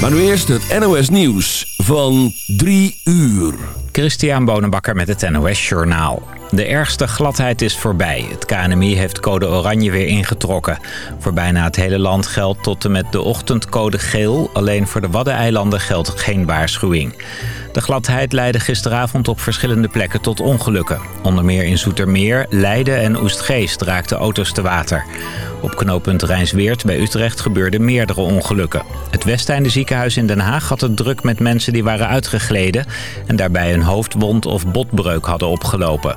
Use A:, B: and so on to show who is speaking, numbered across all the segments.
A: Maar nu eerst het NOS Nieuws van 3 uur.
B: Christian Bonenbakker met het NOS Journaal. De ergste gladheid is voorbij. Het KNMI heeft code oranje weer ingetrokken. Voor bijna het hele land geldt tot en met de ochtend code geel. Alleen voor de Waddeneilanden geldt geen waarschuwing. De gladheid leidde gisteravond op verschillende plekken tot ongelukken. Onder meer in Zoetermeer, Leiden en Oestgeest raakten auto's te water. Op knooppunt Rijnsweert bij Utrecht gebeurden meerdere ongelukken. Het Westeinde ziekenhuis in Den Haag had het druk met mensen die waren uitgegleden... en daarbij een hoofdwond of botbreuk hadden opgelopen.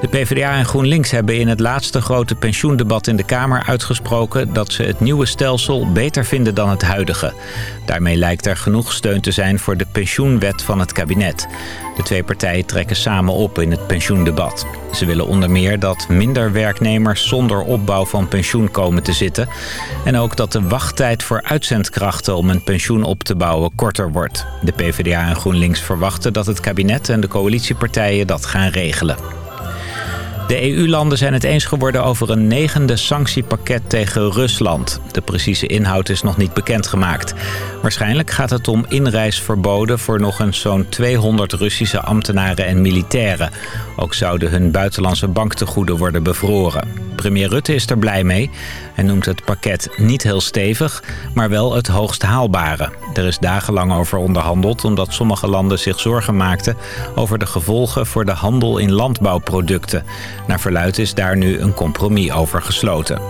B: De PvdA en GroenLinks hebben in het laatste grote pensioendebat in de Kamer uitgesproken dat ze het nieuwe stelsel beter vinden dan het huidige. Daarmee lijkt er genoeg steun te zijn voor de pensioenwet van het kabinet. De twee partijen trekken samen op in het pensioendebat. Ze willen onder meer dat minder werknemers zonder opbouw van pensioen komen te zitten. En ook dat de wachttijd voor uitzendkrachten om een pensioen op te bouwen korter wordt. De PvdA en GroenLinks verwachten dat het kabinet en de coalitiepartijen dat gaan regelen. De EU-landen zijn het eens geworden over een negende sanctiepakket tegen Rusland. De precieze inhoud is nog niet bekendgemaakt. Waarschijnlijk gaat het om inreisverboden voor nog eens zo'n 200 Russische ambtenaren en militairen. Ook zouden hun buitenlandse banktegoeden worden bevroren. Premier Rutte is er blij mee. Hij noemt het pakket niet heel stevig, maar wel het hoogst haalbare. Er is dagenlang over onderhandeld omdat sommige landen zich zorgen maakten... over de gevolgen voor de handel in landbouwproducten. Naar verluid is daar nu een compromis over gesloten.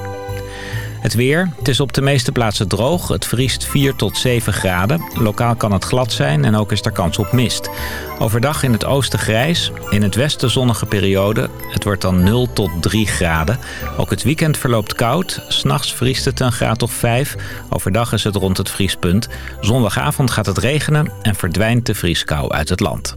B: Het weer. Het is op de meeste plaatsen droog. Het vriest 4 tot 7 graden. Lokaal kan het glad zijn en ook is er kans op mist. Overdag in het oosten grijs. In het westen zonnige periode. Het wordt dan 0 tot 3 graden. Ook het weekend verloopt koud. S'nachts vriest het een graad of 5. Overdag is het rond het vriespunt. Zondagavond gaat het regenen en verdwijnt de vrieskou uit het land.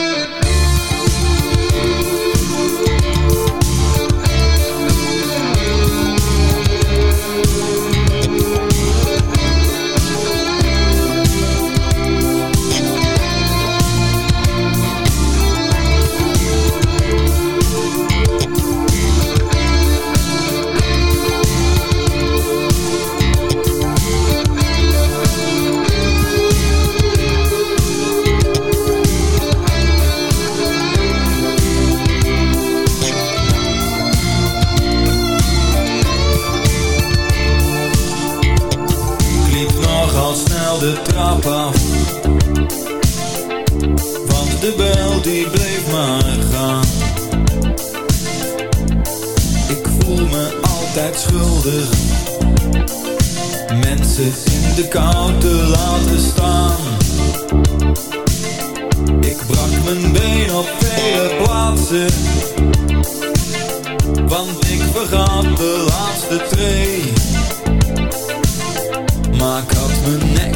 C: De trap af. Want de bel die bleef maar gaan. Ik voel me altijd schuldig. Mensen in de kou te laten staan. Ik brak mijn been op vele plaatsen. Want ik vergat de laatste tree maar ik had mijn nek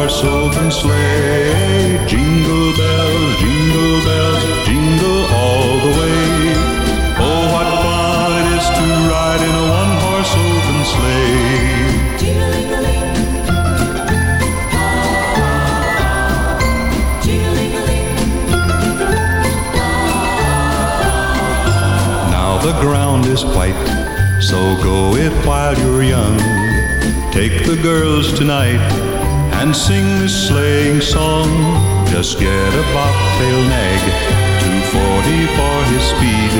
D: horse open sleigh. Jingle bells, jingle bells, jingle all the way. Oh, what fun it is to ride in a one horse open sleigh. Now the ground is white, so go it while you're young. Take the girls tonight and sing this sleighing song. Just get a bobtail nag, 240 for his speed.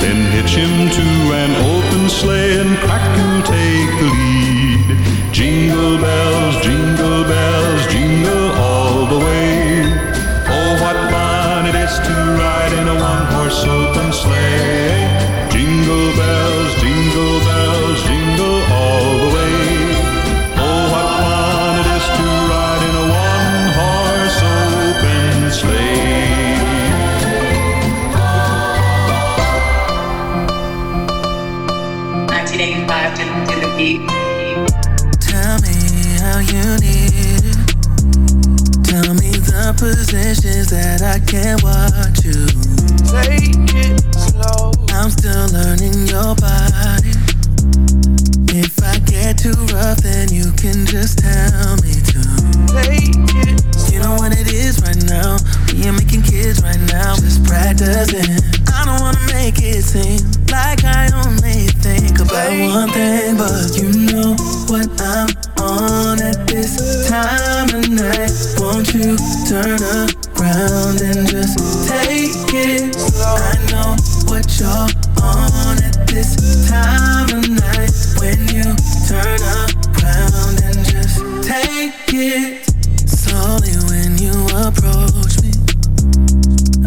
D: Then hitch him to an open sleigh and crack who'll take the lead. Jingle bells, jingle bells, jingle all the way. Oh, what fun it is to ride in a one-horse open sleigh. Jingle bells,
E: Tell me how you need it. Tell me the positions that I can watch you.
F: Take it slow.
E: I'm still learning your body. If I get too rough, then you can just tell me to.
F: Take it
E: You know what it is right now. We ain't making kids right now. Just practicing. I don't wanna make it seem like I only think about one thing, but you know what I'm on at this time of night. Won't you turn around and just take it? I know what you're on at this time of night. Slowly when you approach me.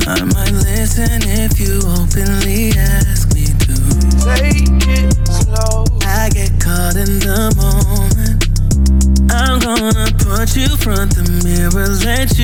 E: I might listen if you openly ask me to.
F: take it slow.
E: I get caught in the moment. I'm gonna put you front the mirror, let you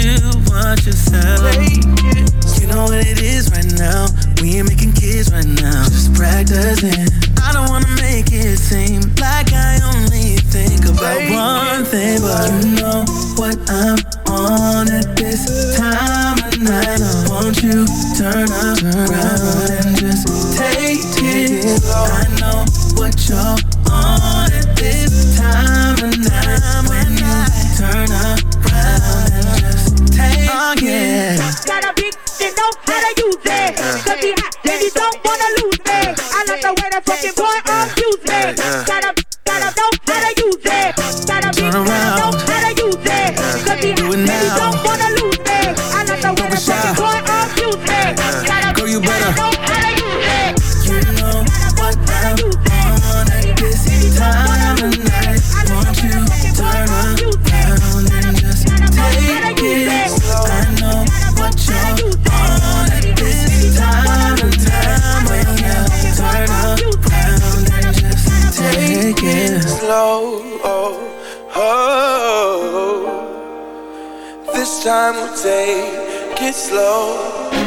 F: take it slow.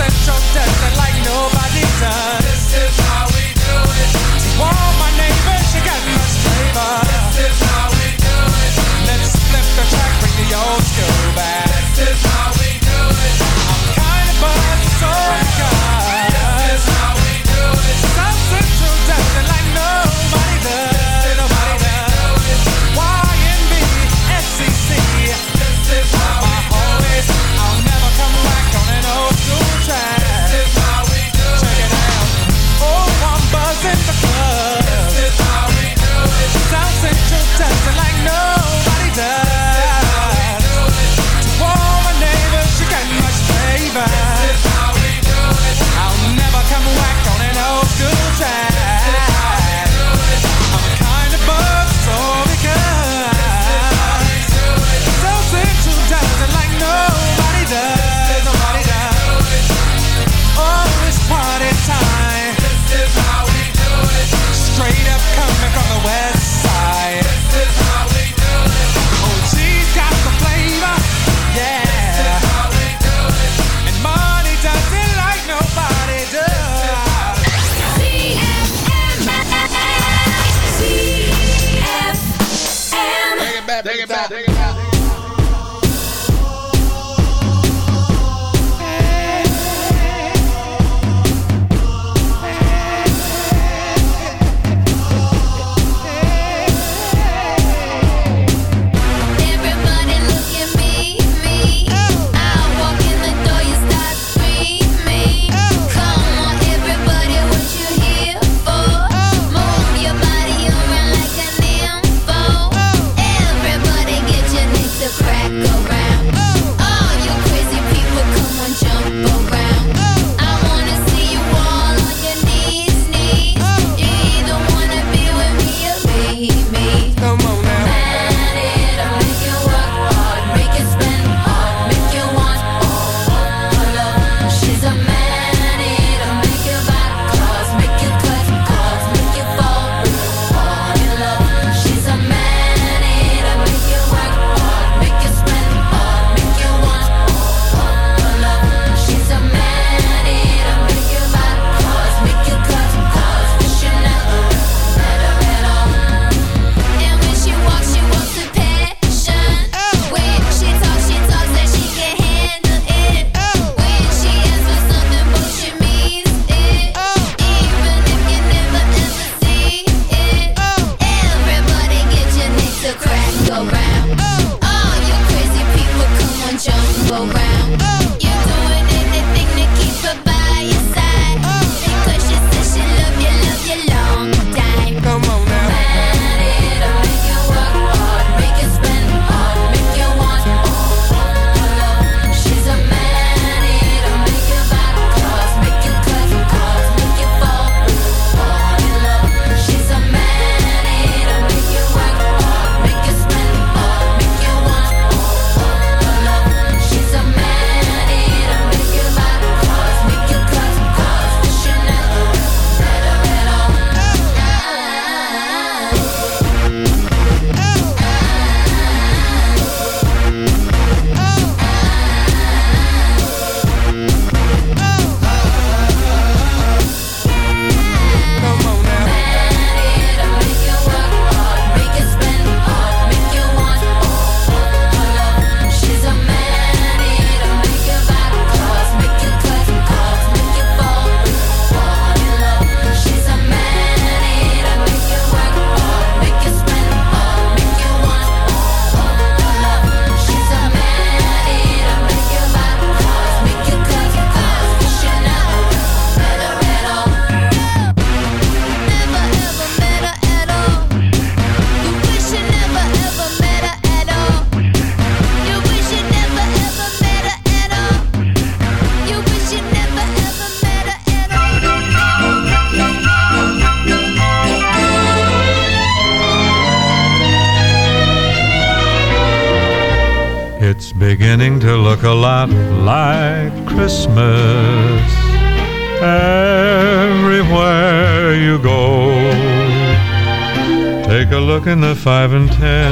G: central like nobody does.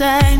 E: zijn.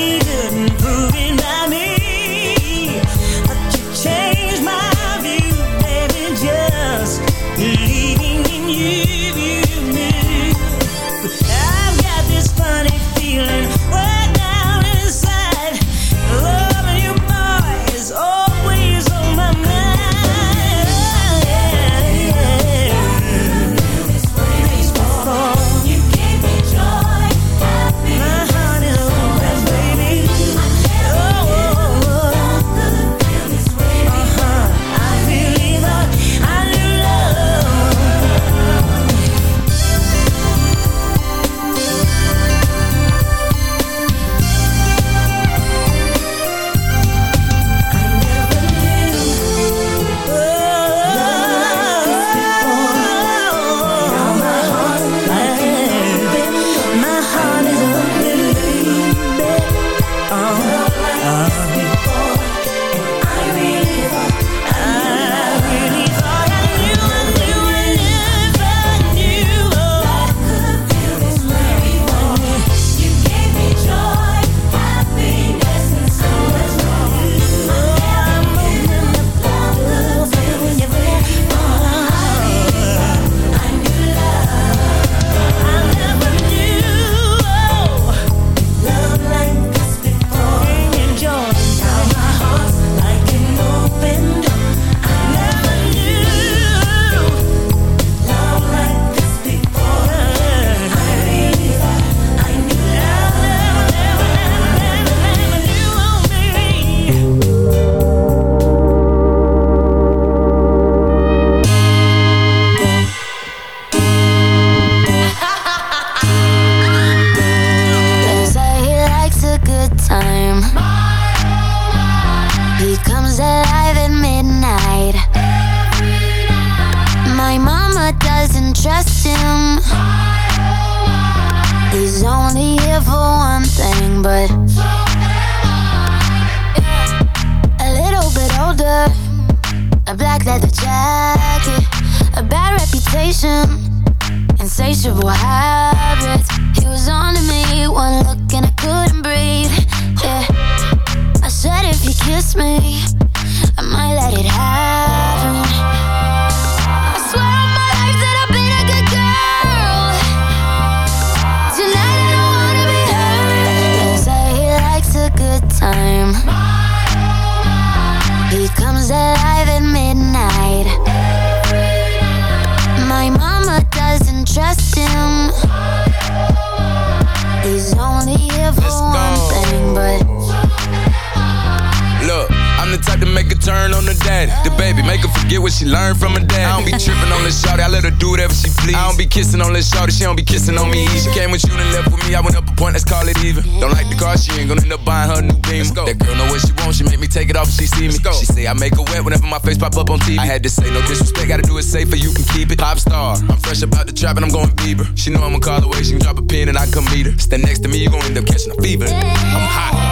H: That
I: girl
J: know what she wants, she make me take it off if she see me. She say I make her wet whenever my face pop up on TV. I had to say no disrespect, gotta do it safer, you can keep it. Pop star, I'm fresh about the trap and I'm going Bieber. She know I'ma call the way she can drop a pin and I come meet her. Stand next to me, you gon' end up catching a fever. I'm hot.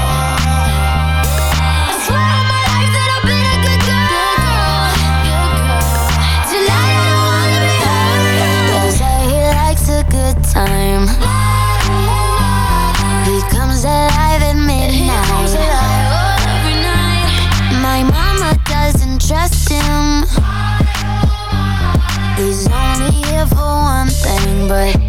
I: time victim. He's only here for one thing, but.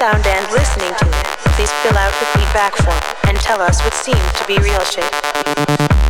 K: Sound and listening to it, please fill out the feedback form and tell us what seemed to be real shit.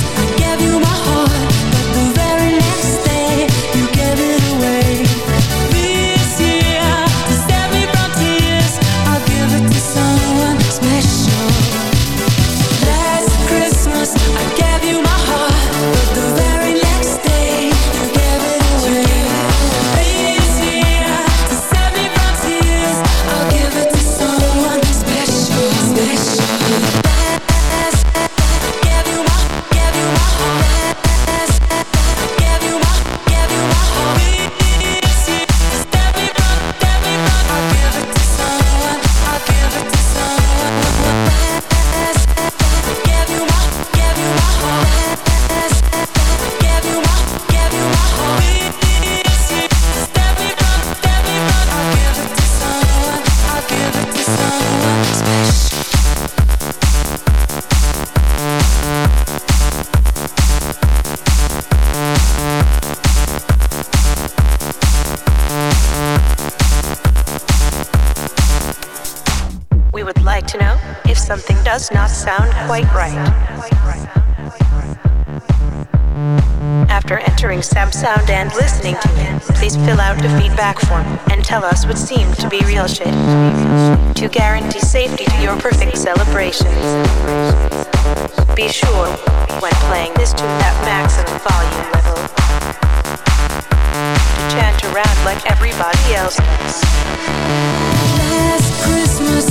K: does not sound quite right. After entering Sound and listening to it, please fill out the feedback form and tell us what seemed to be real shit. To guarantee safety to your perfect celebrations. Be sure, when playing this tune at maximum volume level, to chant around like everybody else.
H: Last Christmas,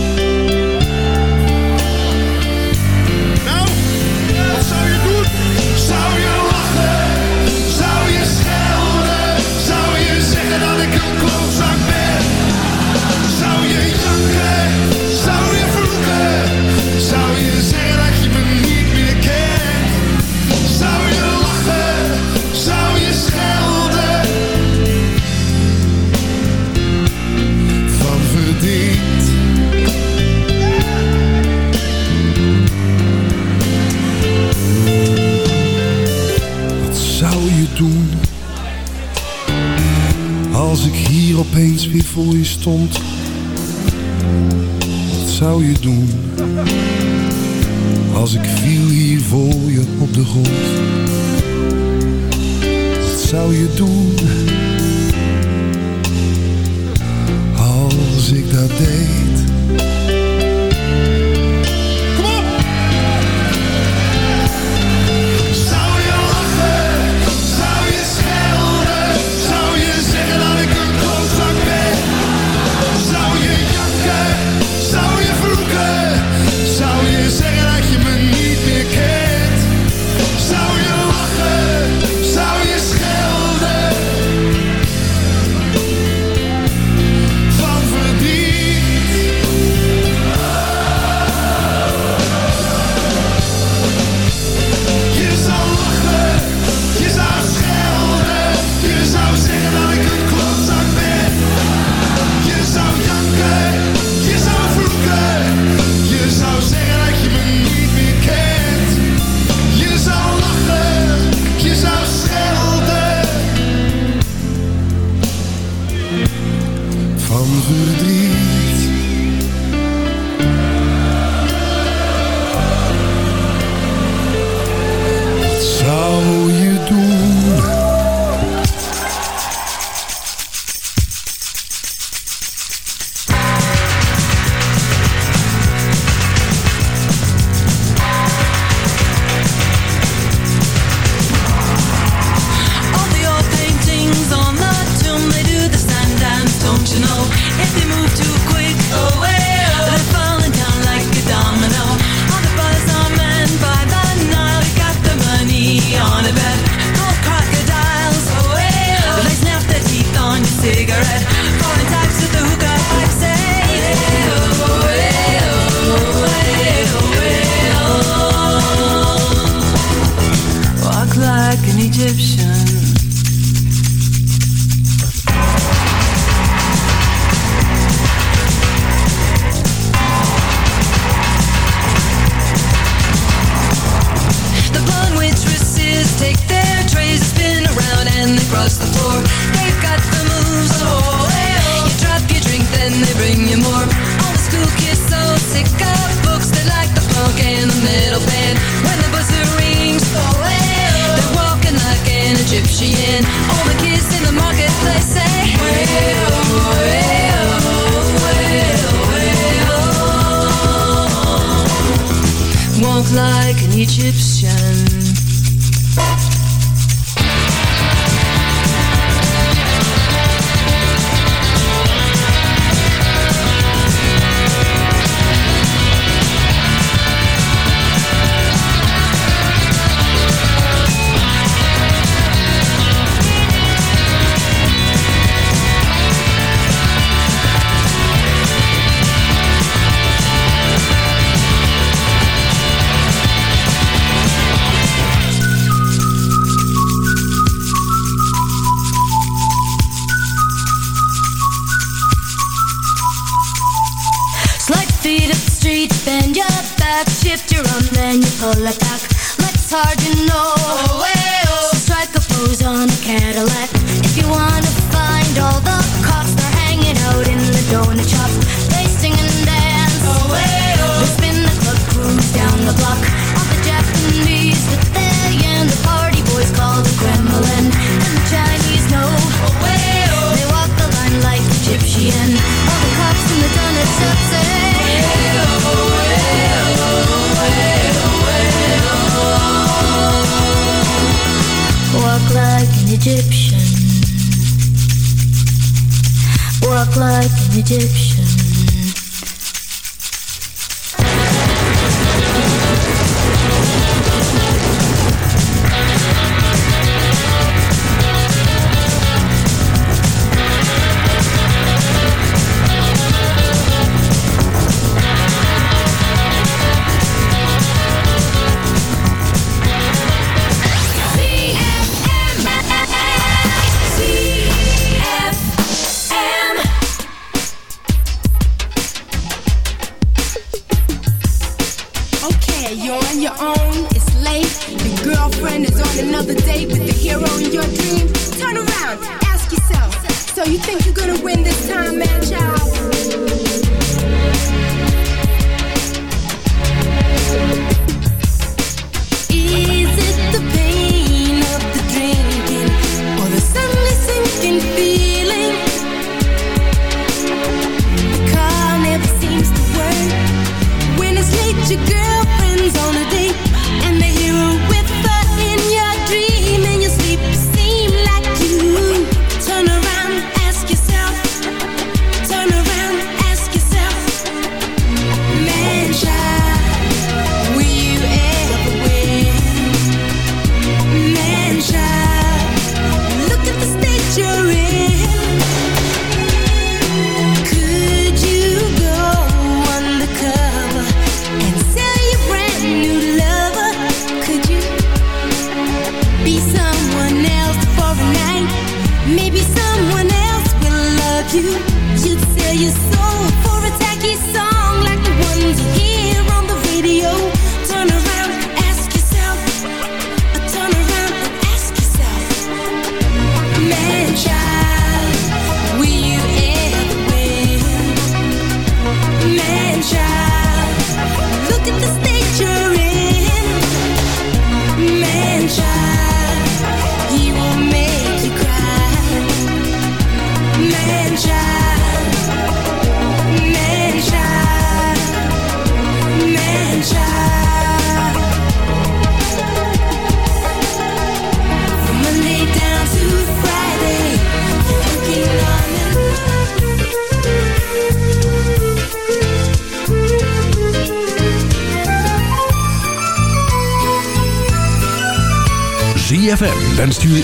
L: Als ik viel hier voor je op de grond.